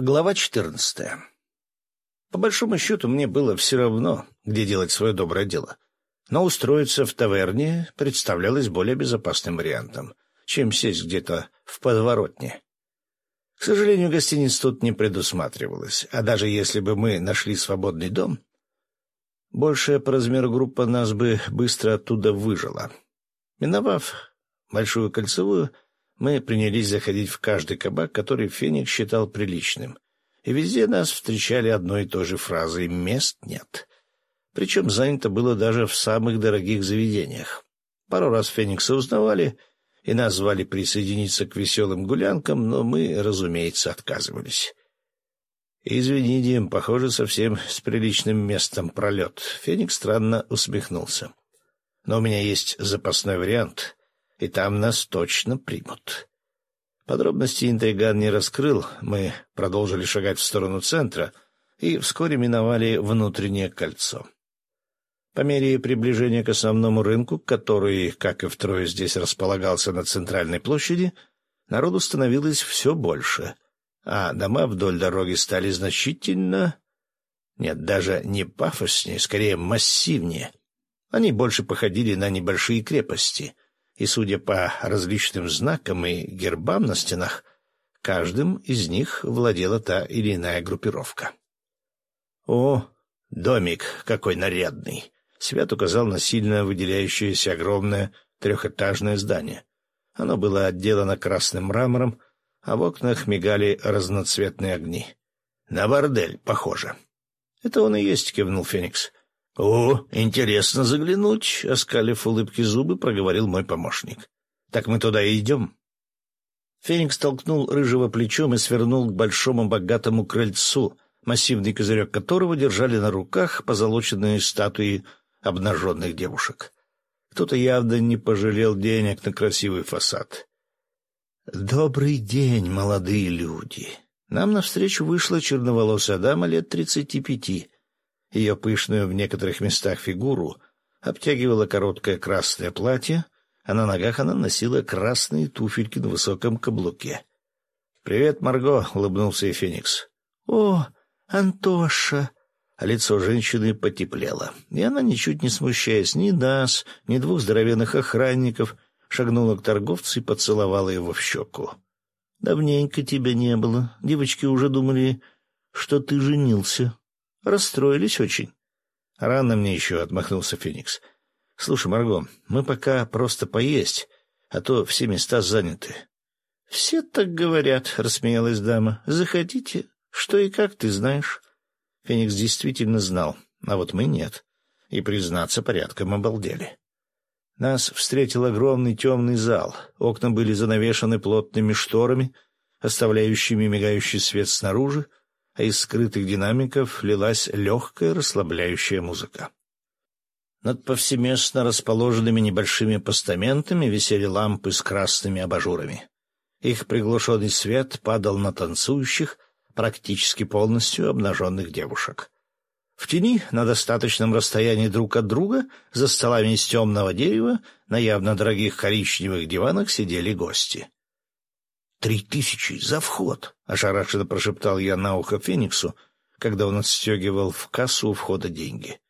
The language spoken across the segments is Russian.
Глава четырнадцатая. По большому счету, мне было все равно, где делать свое доброе дело. Но устроиться в таверне представлялось более безопасным вариантом, чем сесть где-то в подворотне. К сожалению, гостиниц тут не предусматривалось, а даже если бы мы нашли свободный дом, большая по размеру группа нас бы быстро оттуда выжила. Миновав большую кольцевую, мы принялись заходить в каждый кабак, который Феникс считал приличным. И везде нас встречали одной и той же фразой «мест нет». Причем занято было даже в самых дорогих заведениях. Пару раз Феникса узнавали, и нас звали присоединиться к веселым гулянкам, но мы, разумеется, отказывались. «Извини, Дим, похоже, совсем с приличным местом пролет». Феникс странно усмехнулся. «Но у меня есть запасной вариант и там нас точно примут. Подробности интриган не раскрыл, мы продолжили шагать в сторону центра и вскоре миновали внутреннее кольцо. По мере приближения к основному рынку, который, как и втрое здесь располагался на центральной площади, народу становилось все больше, а дома вдоль дороги стали значительно... Нет, даже не пафоснее, скорее массивнее. Они больше походили на небольшие крепости — и, судя по различным знакам и гербам на стенах, каждым из них владела та или иная группировка. «О, домик какой нарядный!» — Свят указал на сильно выделяющееся огромное трехэтажное здание. Оно было отделано красным мрамором, а в окнах мигали разноцветные огни. «На бордель, похоже». «Это он и есть», — кивнул Феникс. «О, интересно заглянуть», — оскалив улыбки зубы, проговорил мой помощник. «Так мы туда и идем?» Феникс толкнул рыжего плечом и свернул к большому богатому крыльцу, массивный козырек которого держали на руках позолоченные статуи обнаженных девушек. Кто-то явно не пожалел денег на красивый фасад. «Добрый день, молодые люди!» Нам навстречу вышла черноволосая дама лет тридцати пяти — ее пышную в некоторых местах фигуру обтягивало короткое красное платье, а на ногах она носила красные туфельки на высоком каблуке. «Привет, Марго!» — улыбнулся ей Феникс. «О, Антоша!» А лицо женщины потеплело, и она, ничуть не смущаясь ни нас, ни двух здоровенных охранников, шагнула к торговцу и поцеловала его в щеку. «Давненько тебя не было. Девочки уже думали, что ты женился. Расстроились очень. Рано мне еще, — отмахнулся Феникс. Слушай, Марго, мы пока просто поесть, а то все места заняты. Все так говорят, — рассмеялась дама. Заходите. Что и как ты знаешь. Феникс действительно знал, а вот мы нет. И, признаться, порядком обалдели. Нас встретил огромный темный зал. Окна были занавешены плотными шторами, оставляющими мигающий свет снаружи, а из скрытых динамиков лилась легкая расслабляющая музыка. Над повсеместно расположенными небольшими постаментами висели лампы с красными абажурами. Их приглушенный свет падал на танцующих, практически полностью обнаженных девушек. В тени, на достаточном расстоянии друг от друга, за столами из темного дерева, на явно дорогих коричневых диванах сидели гости. «Три тысячи за вход!» — ошарашенно прошептал я на ухо Фениксу, когда он отстегивал в кассу у входа деньги.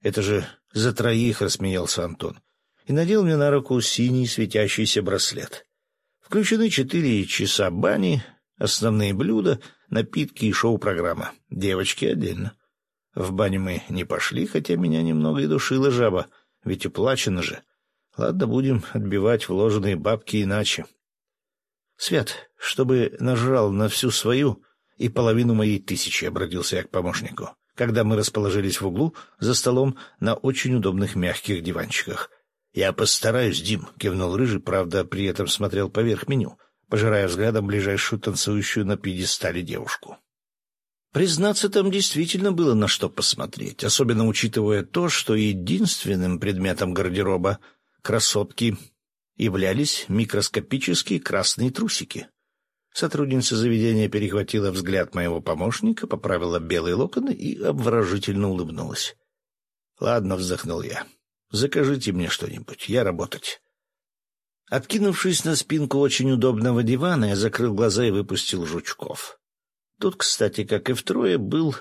«Это же за троих!» — рассмеялся Антон. И надел мне на руку синий светящийся браслет. Включены четыре часа бани, основные блюда, напитки и шоу-программа. Девочки отдельно. В баню мы не пошли, хотя меня немного и душила жаба, ведь уплачено же. Ладно, будем отбивать вложенные бабки иначе. Свят, чтобы нажрал на всю свою и половину моей тысячи, — обратился я к помощнику, когда мы расположились в углу за столом на очень удобных мягких диванчиках. — Я постараюсь, Дим, — кивнул Рыжий, правда, при этом смотрел поверх меню, пожирая взглядом ближайшую танцующую на пьедестале девушку. Признаться, там действительно было на что посмотреть, особенно учитывая то, что единственным предметом гардероба красотки являлись микроскопические красные трусики. Сотрудница заведения перехватила взгляд моего помощника, поправила белые локоны и обворожительно улыбнулась. — Ладно, — вздохнул я. — Закажите мне что-нибудь, я работать. Откинувшись на спинку очень удобного дивана, я закрыл глаза и выпустил жучков. Тут, кстати, как и в Трое, был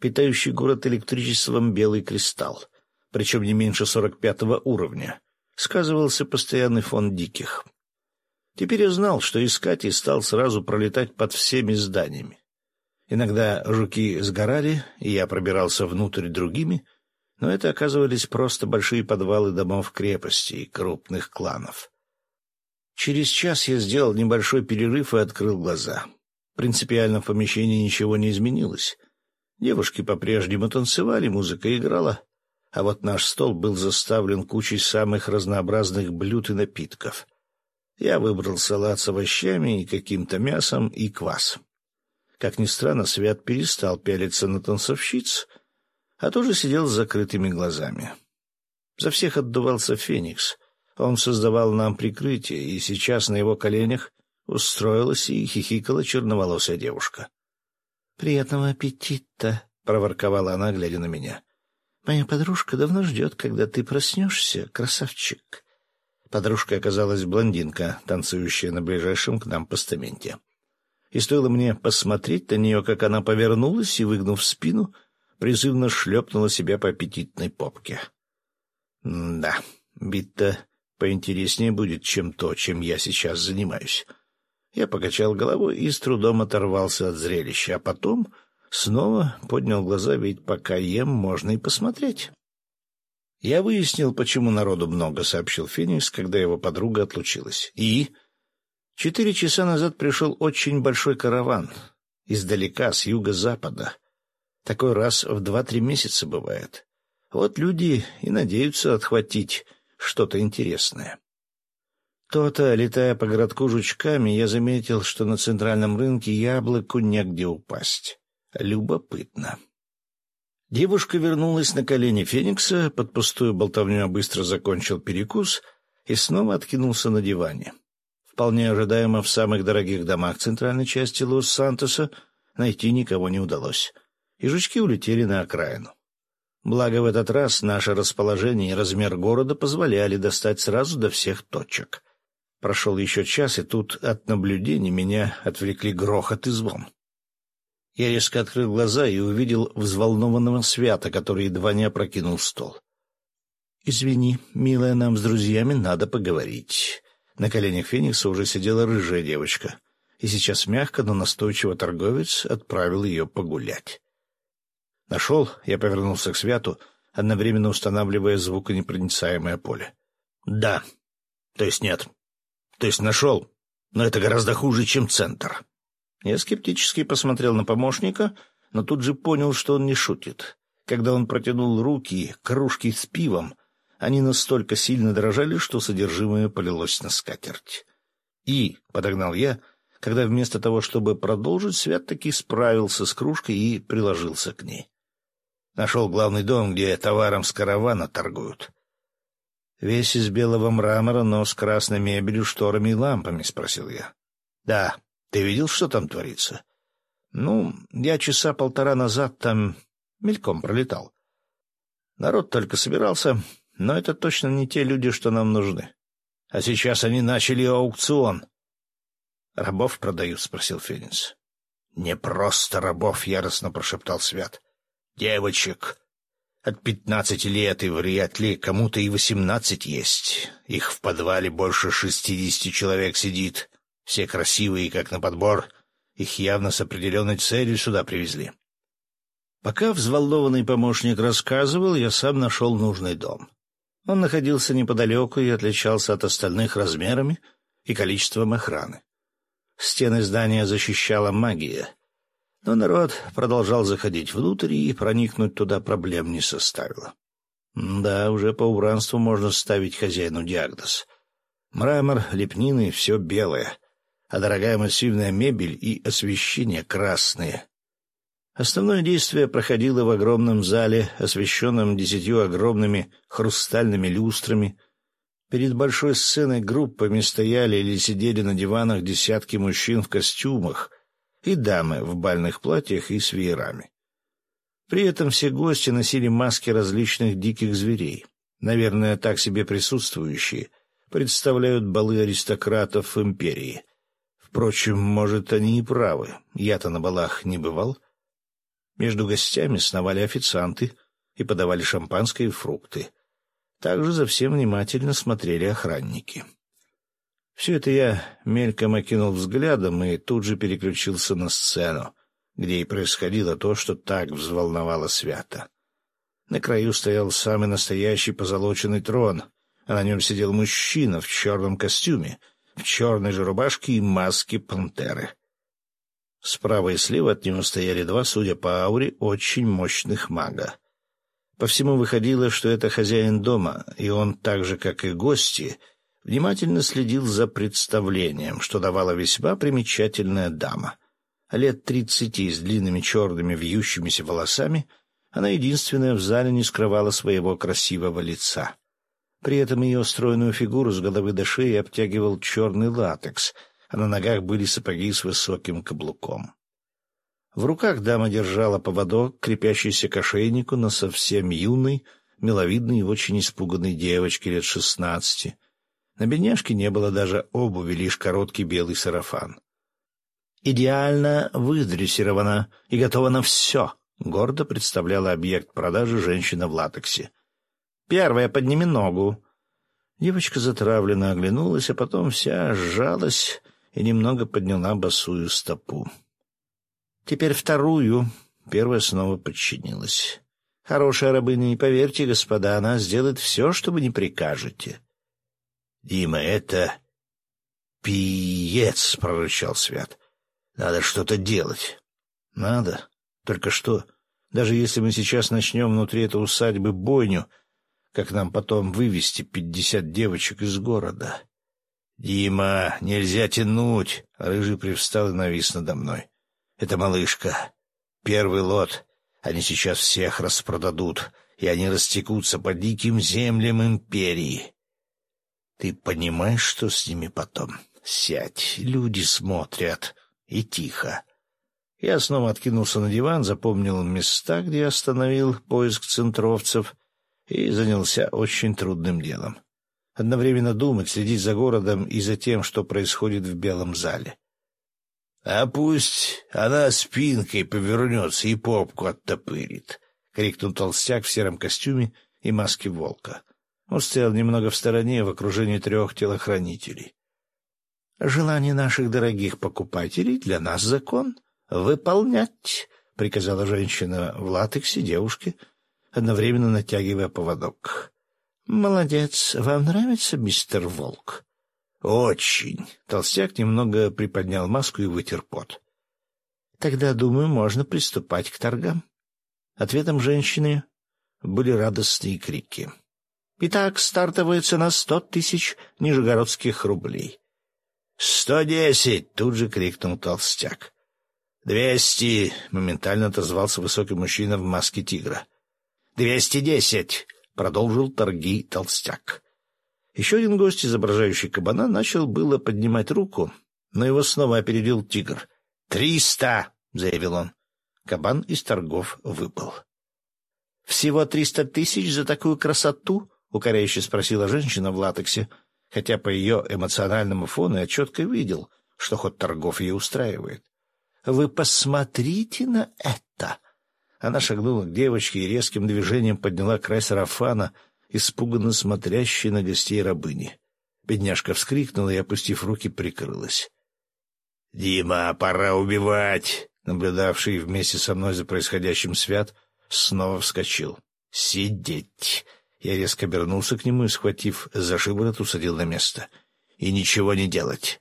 питающий город электричеством белый кристалл, причем не меньше сорок пятого уровня. Сказывался постоянный фон диких. Теперь я знал, что искать, и стал сразу пролетать под всеми зданиями. Иногда жуки сгорали, и я пробирался внутрь другими, но это оказывались просто большие подвалы домов крепости и крупных кланов. Через час я сделал небольшой перерыв и открыл глаза. Принципиально в помещении ничего не изменилось. Девушки по-прежнему танцевали, музыка играла, а вот наш стол был заставлен кучей самых разнообразных блюд и напитков. Я выбрал салат с овощами и каким-то мясом и квас. Как ни странно, Свят перестал пялиться на танцовщиц, а тоже сидел с закрытыми глазами. За всех отдувался Феникс. Он создавал нам прикрытие, и сейчас на его коленях устроилась и хихикала черноволосая девушка. — Приятного аппетита! — проворковала она, глядя на меня. — Моя подружка давно ждет, когда ты проснешься, красавчик. Подружка оказалась блондинка, танцующая на ближайшем к нам постаменте. И стоило мне посмотреть на нее, как она повернулась и, выгнув спину, призывно шлепнула себя по аппетитной попке. Да, бит-то поинтереснее будет, чем то, чем я сейчас занимаюсь. Я покачал головой и с трудом оторвался от зрелища, а потом снова поднял глаза, ведь пока ем, можно и посмотреть. «Я выяснил, почему народу много», — сообщил Феникс, когда его подруга отлучилась. «И...» Четыре часа назад пришел очень большой караван. Издалека, с юго-запада. Такой раз в два-три месяца бывает. Вот люди и надеются отхватить что-то интересное. То-то, летая по городку жучками, я заметил, что на центральном рынке яблоку негде упасть. Любопытно. Девушка вернулась на колени Феникса, под пустую болтовню быстро закончил перекус и снова откинулся на диване. Вполне ожидаемо в самых дорогих домах центральной части Лос-Сантоса найти никого не удалось, и жучки улетели на окраину. Благо в этот раз наше расположение и размер города позволяли достать сразу до всех точек. Прошел еще час, и тут от наблюдений меня отвлекли грохот и звон. Я резко открыл глаза и увидел взволнованного свята, который едва не опрокинул стол. «Извини, милая, нам с друзьями надо поговорить». На коленях Феникса уже сидела рыжая девочка, и сейчас мягко, но настойчиво торговец отправил ее погулять. «Нашел?» — я повернулся к Святу, одновременно устанавливая звуконепроницаемое поле. «Да. То есть нет. То есть нашел, но это гораздо хуже, чем центр. Я скептически посмотрел на помощника, но тут же понял, что он не шутит. Когда он протянул руки, кружки с пивом, они настолько сильно дрожали, что содержимое полилось на скатерть. «И», — подогнал я, когда вместо того, чтобы продолжить, Свят таки справился с кружкой и приложился к ней. Нашел главный дом, где товаром с каравана торгуют. «Весь из белого мрамора, но с красной мебелью, шторами и лампами?» — спросил я. «Да. Ты видел, что там творится?» «Ну, я часа полтора назад там мельком пролетал. Народ только собирался, но это точно не те люди, что нам нужны. А сейчас они начали аукцион». «Рабов продают?» — спросил Феникс. «Не просто рабов», — яростно прошептал Свят. «Девочек. От пятнадцати лет и вряд ли кому-то и восемнадцать есть. Их в подвале больше шестидесяти человек сидит. Все красивые, как на подбор. Их явно с определенной целью сюда привезли. Пока взволнованный помощник рассказывал, я сам нашел нужный дом. Он находился неподалеку и отличался от остальных размерами и количеством охраны. Стены здания защищала магия — но народ продолжал заходить внутрь, и проникнуть туда проблем не составило. Да, уже по убранству можно ставить хозяину диагноз. Мрамор, лепнины — все белое, а дорогая массивная мебель и освещение красные. Основное действие проходило в огромном зале, освещенном десятью огромными хрустальными люстрами. Перед большой сценой группами стояли или сидели на диванах десятки мужчин в костюмах, и дамы в бальных платьях и с веерами. При этом все гости носили маски различных диких зверей, наверное, так себе присутствующие, представляют балы аристократов империи. Впрочем, может, они и правы. Я-то на балах не бывал. Между гостями сновали официанты и подавали шампанское и фрукты. Также за всем внимательно смотрели охранники. Все это я мельком окинул взглядом и тут же переключился на сцену, где и происходило то, что так взволновало Свята. На краю стоял самый настоящий позолоченный трон, а на нем сидел мужчина в черном костюме, в черной же рубашке и маске пантеры. Справа и слева от него стояли два, судя по ауре, очень мощных мага. По всему выходило, что это хозяин дома, и он, так же, как и гости, внимательно следил за представлением, что давала весьма примечательная дама. Лет тридцати, с длинными черными вьющимися волосами, она единственная в зале не скрывала своего красивого лица. При этом ее стройную фигуру с головы до шеи обтягивал черный латекс, а на ногах были сапоги с высоким каблуком. В руках дама держала поводок, крепящийся к ошейнику на совсем юной, миловидной и очень испуганной девочке лет шестнадцати. На бедняжке не было даже обуви, лишь короткий белый сарафан. «Идеально выдрессирована и готова на все», — гордо представляла объект продажи женщина в латексе. «Первая, подними ногу». Девочка затравленно оглянулась, а потом вся сжалась и немного подняла босую стопу. Теперь вторую. Первая снова подчинилась. Хорошая рабыня, не поверьте, господа, она сделает все, что вы не прикажете. — Дима, это... — Пиец, — прорычал Свят. — Надо что-то делать. — Надо. Только что? Даже если мы сейчас начнем внутри этой усадьбы бойню, как нам потом вывести пятьдесят девочек из города? — Дима, нельзя тянуть! — Рыжий привстал и навис надо мной. — это малышка. Первый лот. Они сейчас всех распродадут, и они растекутся по диким землям империи. Ты понимаешь, что с ними потом? Сядь, люди смотрят. И тихо. Я снова откинулся на диван, запомнил места, где остановил поиск центровцев, и занялся очень трудным делом. Одновременно думать, следить за городом и за тем, что происходит в белом зале. «А пусть она спинкой повернется и попку оттопырит», — крикнул толстяк в сером костюме и маске волка. Он стоял немного в стороне, в окружении трех телохранителей. «Желание наших дорогих покупателей для нас закон. Выполнять», — приказала женщина в латексе девушке, одновременно натягивая поводок. «Молодец. Вам нравится, мистер Волк?» «Очень». Толстяк немного приподнял маску и вытер пот. «Тогда, думаю, можно приступать к торгам». Ответом женщины были радостные крики. «Итак, стартовая цена сто тысяч нижегородских рублей». «Сто десять!» — тут же крикнул толстяк. «Двести!» — моментально отозвался высокий мужчина в маске тигра. «Двести десять!» — продолжил торги толстяк. Еще один гость, изображающий кабана, начал было поднимать руку, но его снова опередил тигр. «Триста!» — заявил он. Кабан из торгов выпал. «Всего триста тысяч за такую красоту?» — укоряюще спросила женщина в латексе, хотя по ее эмоциональному фону я четко видел, что ход торгов ее устраивает. «Вы посмотрите на это!» Она шагнула к девочке и резким движением подняла край сарафана — испуганно смотрящей на гостей рабыни. Бедняжка вскрикнула и, опустив руки, прикрылась. — Дима, пора убивать! Наблюдавший вместе со мной за происходящим свят снова вскочил. — Сидеть! Я резко обернулся к нему и, схватив за шиворот, усадил на место. — И ничего не делать!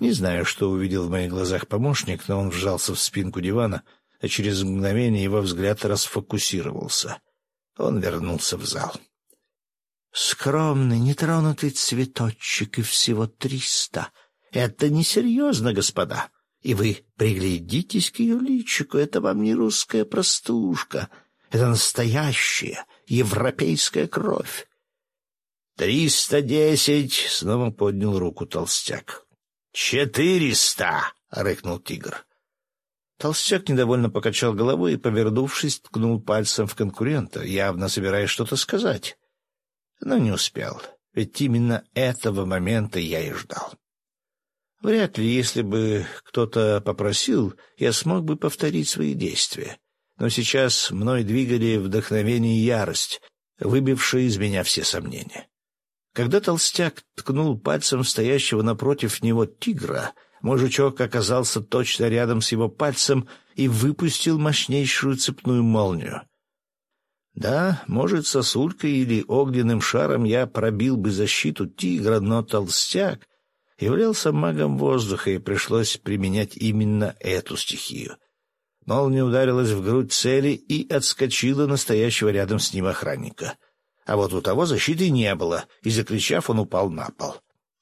Не знаю, что увидел в моих глазах помощник, но он вжался в спинку дивана, а через мгновение его взгляд расфокусировался. Он вернулся в зал. — Скромный, нетронутый цветочек и всего триста. Это несерьезно, господа. И вы приглядитесь к ее личику. Это вам не русская простушка. Это настоящая европейская кровь. «Триста десять!» — снова поднял руку толстяк. «Четыреста!» — рыкнул тигр. Толстяк недовольно покачал головой и, повернувшись, ткнул пальцем в конкурента, явно собираясь что-то сказать но не успел, ведь именно этого момента я и ждал. Вряд ли, если бы кто-то попросил, я смог бы повторить свои действия. Но сейчас мной двигали вдохновение и ярость, выбившие из меня все сомнения. Когда толстяк ткнул пальцем стоящего напротив него тигра, мой жучок оказался точно рядом с его пальцем и выпустил мощнейшую цепную молнию. Да, может, сосулькой или огненным шаром я пробил бы защиту тигра, но толстяк являлся магом воздуха, и пришлось применять именно эту стихию. Молния ударилась в грудь цели и отскочила настоящего рядом с ним охранника. А вот у того защиты не было, и, закричав, он упал на пол.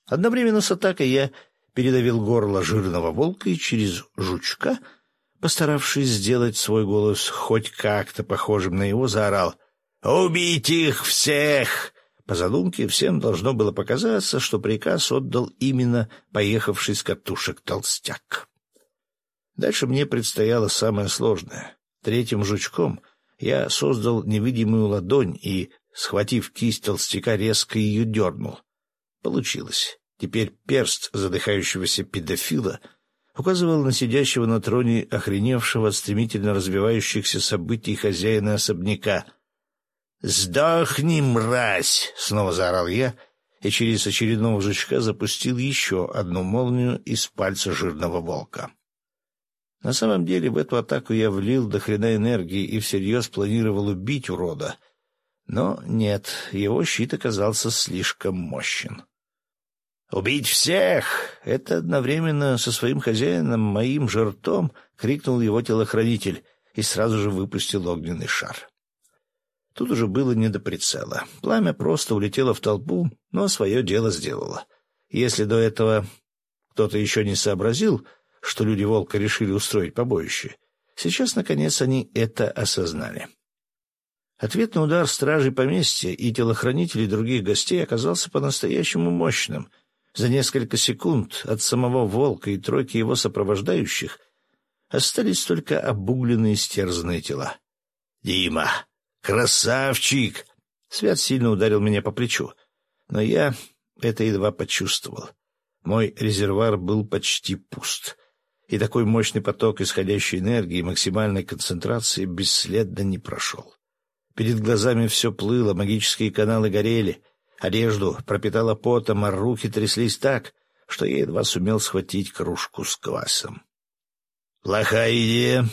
Одновременно с атакой я передавил горло жирного волка и через жучка, постаравшись сделать свой голос хоть как-то похожим на его, заорал «Убить их всех!» По задумке, всем должно было показаться, что приказ отдал именно поехавший с катушек толстяк. Дальше мне предстояло самое сложное. Третьим жучком я создал невидимую ладонь и, схватив кисть толстяка, резко ее дернул. Получилось. Теперь перст задыхающегося педофила указывал на сидящего на троне охреневшего от стремительно развивающихся событий хозяина особняка — «Сдохни, мразь!» — снова заорал я, и через очередного жучка запустил еще одну молнию из пальца жирного волка. На самом деле в эту атаку я влил до хрена энергии и всерьез планировал убить урода. Но нет, его щит оказался слишком мощен. «Убить всех!» — это одновременно со своим хозяином, моим жертвом, крикнул его телохранитель и сразу же выпустил огненный шар. Тут уже было не до прицела. Пламя просто улетело в толпу, но свое дело сделало. Если до этого кто-то еще не сообразил, что люди волка решили устроить побоище, сейчас, наконец, они это осознали. Ответный удар стражей поместья и телохранителей других гостей оказался по-настоящему мощным. За несколько секунд от самого волка и тройки его сопровождающих остались только обугленные стерзанные тела. «Дима!» «Красавчик!» Свят сильно ударил меня по плечу, но я это едва почувствовал. Мой резервуар был почти пуст, и такой мощный поток исходящей энергии и максимальной концентрации бесследно не прошел. Перед глазами все плыло, магические каналы горели, одежду пропитало потом, а руки тряслись так, что я едва сумел схватить кружку с квасом. «Плохая идея!»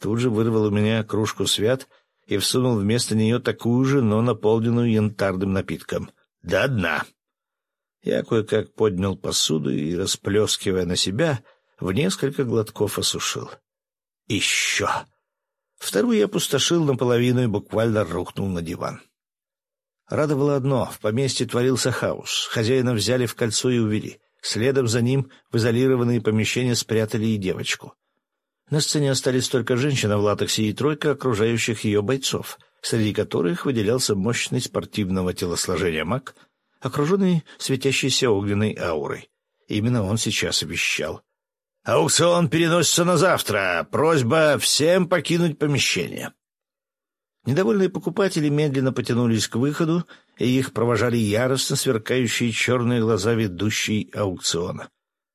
Тут же вырвал у меня кружку свят — и всунул вместо нее такую же, но наполненную янтарным напитком. До дна. Я кое-как поднял посуду и, расплескивая на себя, в несколько глотков осушил. Еще. Вторую я опустошил наполовину и буквально рухнул на диван. Радовало одно — в поместье творился хаос. Хозяина взяли в кольцо и увели. Следом за ним в изолированные помещения спрятали и девочку. На сцене остались только женщина в латексе и тройка окружающих ее бойцов, среди которых выделялся мощный спортивного телосложения маг, окруженный светящейся огненной аурой. Именно он сейчас вещал. «Аукцион переносится на завтра. Просьба всем покинуть помещение». Недовольные покупатели медленно потянулись к выходу, и их провожали яростно сверкающие черные глаза ведущей аукциона.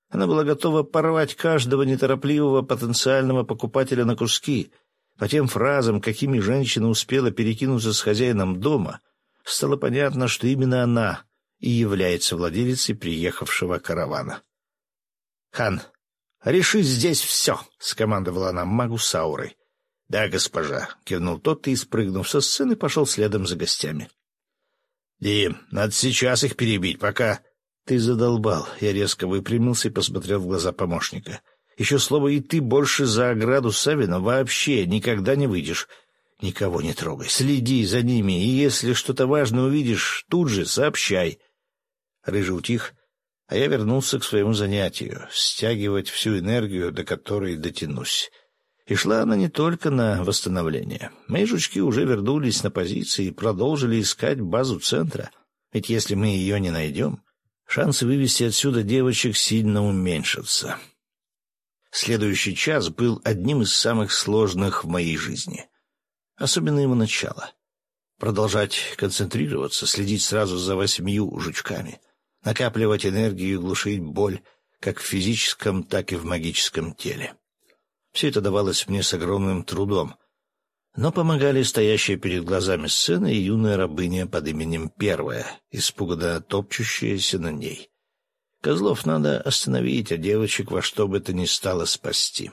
Она была готова порвать каждого неторопливого потенциального покупателя на куски. По тем фразам, какими женщина успела перекинуться с хозяином дома, стало понятно, что именно она и является владелицей приехавшего каравана. «Хан, реши здесь все!» — скомандовала она магу Саурой. «Да, госпожа», — кивнул тот и, спрыгнув со сцены, пошел следом за гостями. «Дим, надо сейчас их перебить, пока «Ты задолбал!» Я резко выпрямился и посмотрел в глаза помощника. «Еще слово «и ты» больше за ограду Савина вообще никогда не выйдешь. Никого не трогай, следи за ними, и если что-то важное увидишь, тут же сообщай». Рыжий утих, а я вернулся к своему занятию — стягивать всю энергию, до которой дотянусь. И шла она не только на восстановление. Мои жучки уже вернулись на позиции и продолжили искать базу центра. Ведь если мы ее не найдем, шансы вывести отсюда девочек сильно уменьшатся. Следующий час был одним из самых сложных в моей жизни. Особенно его начало. Продолжать концентрироваться, следить сразу за восьмью жучками, накапливать энергию и глушить боль, как в физическом, так и в магическом теле. Все это давалось мне с огромным трудом, но помогали стоящая перед глазами сцена и юная рабыня под именем Первая, испуганно топчущаяся на ней. Козлов надо остановить, а девочек во что бы то ни стало спасти.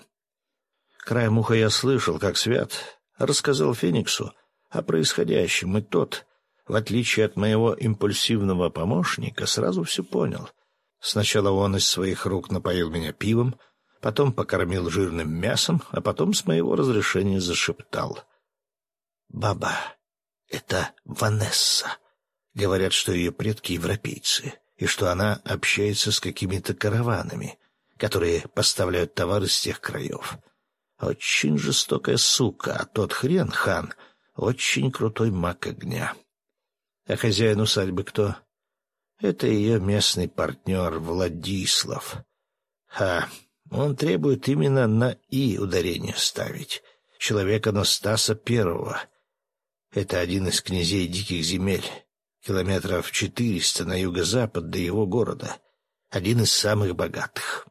Краем уха я слышал, как Свят рассказал Фениксу о происходящем, и тот, в отличие от моего импульсивного помощника, сразу все понял. Сначала он из своих рук напоил меня пивом, потом покормил жирным мясом, а потом с моего разрешения зашептал. «Баба, это Ванесса. Говорят, что ее предки европейцы, и что она общается с какими-то караванами, которые поставляют товары с тех краев. Очень жестокая сука, а тот хрен, хан, очень крутой маг огня. А хозяин усадьбы кто?» Это ее местный партнер Владислав. Ха, он требует именно на «и» ударение ставить. Человека Настаса Первого. Это один из князей диких земель, километров четыреста на юго-запад до его города. Один из самых богатых.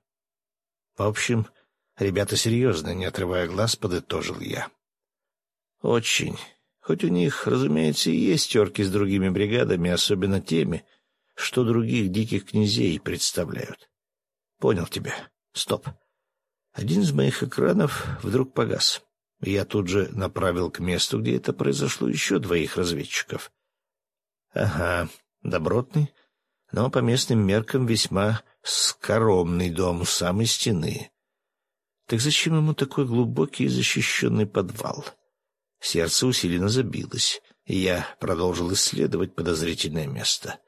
В общем, ребята серьезно, не отрывая глаз, подытожил я. Очень. Хоть у них, разумеется, и есть терки с другими бригадами, особенно теми, что других диких князей представляют. Понял тебя. Стоп. Один из моих экранов вдруг погас. Я тут же направил к месту, где это произошло, еще двоих разведчиков. Ага, добротный, но по местным меркам весьма скоромный дом у самой стены. Так зачем ему такой глубокий и защищенный подвал? Сердце усиленно забилось, и я продолжил исследовать подозрительное место.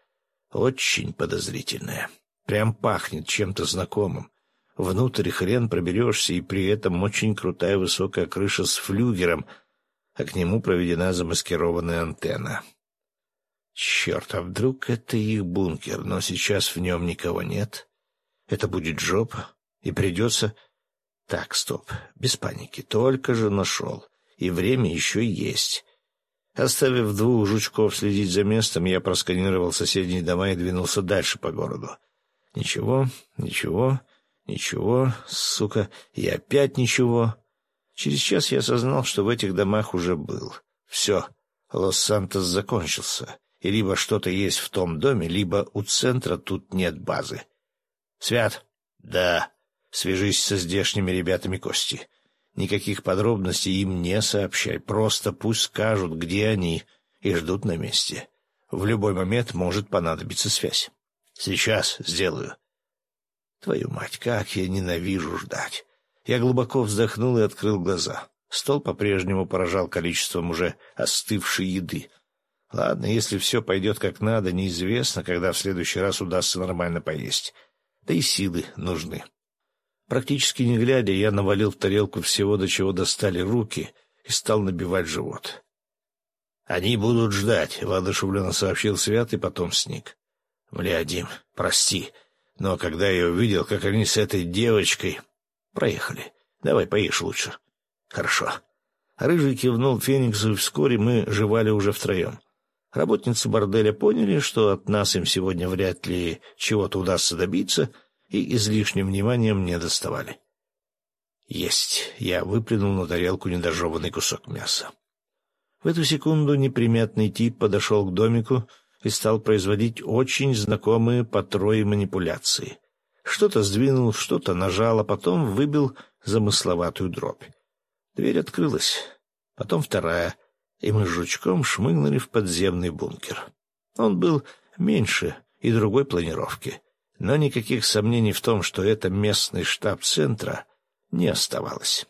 Очень подозрительное. Прям пахнет чем-то знакомым. Внутрь хрен проберешься, и при этом очень крутая высокая крыша с флюгером, а к нему проведена замаскированная антенна. Черт, а вдруг это их бункер, но сейчас в нем никого нет? Это будет жопа, и придется... Так, стоп, без паники, только же нашел, и время еще есть. Оставив двух жучков следить за местом, я просканировал соседние дома и двинулся дальше по городу. Ничего, ничего, Ничего, сука, и опять ничего. Через час я осознал, что в этих домах уже был. Все, Лос-Сантос закончился. И либо что-то есть в том доме, либо у центра тут нет базы. Свят? Да. Свяжись со здешними ребятами Кости. Никаких подробностей им не сообщай. Просто пусть скажут, где они, и ждут на месте. В любой момент может понадобиться связь. Сейчас сделаю. Твою мать, как я ненавижу ждать. Я глубоко вздохнул и открыл глаза. Стол по-прежнему поражал количеством уже остывшей еды. Ладно, если все пойдет как надо, неизвестно, когда в следующий раз удастся нормально поесть. Да и силы нужны. Практически не глядя, я навалил в тарелку всего, до чего достали руки, и стал набивать живот. «Они будут ждать», — воодушевленно сообщил Свят и потом сник. «Бля, Дим, прости. Но когда я увидел, как они с этой девочкой... Проехали. Давай поешь лучше. Хорошо. Рыжий кивнул Фениксу, и вскоре мы жевали уже втроем. Работницы борделя поняли, что от нас им сегодня вряд ли чего-то удастся добиться, и излишним вниманием не доставали. Есть. Я выплюнул на тарелку недожеванный кусок мяса. В эту секунду неприметный тип подошел к домику, и стал производить очень знакомые по трое манипуляции. Что-то сдвинул, что-то нажал, а потом выбил замысловатую дробь. Дверь открылась, потом вторая, и мы с жучком шмыгнули в подземный бункер. Он был меньше и другой планировки, но никаких сомнений в том, что это местный штаб центра, не оставалось.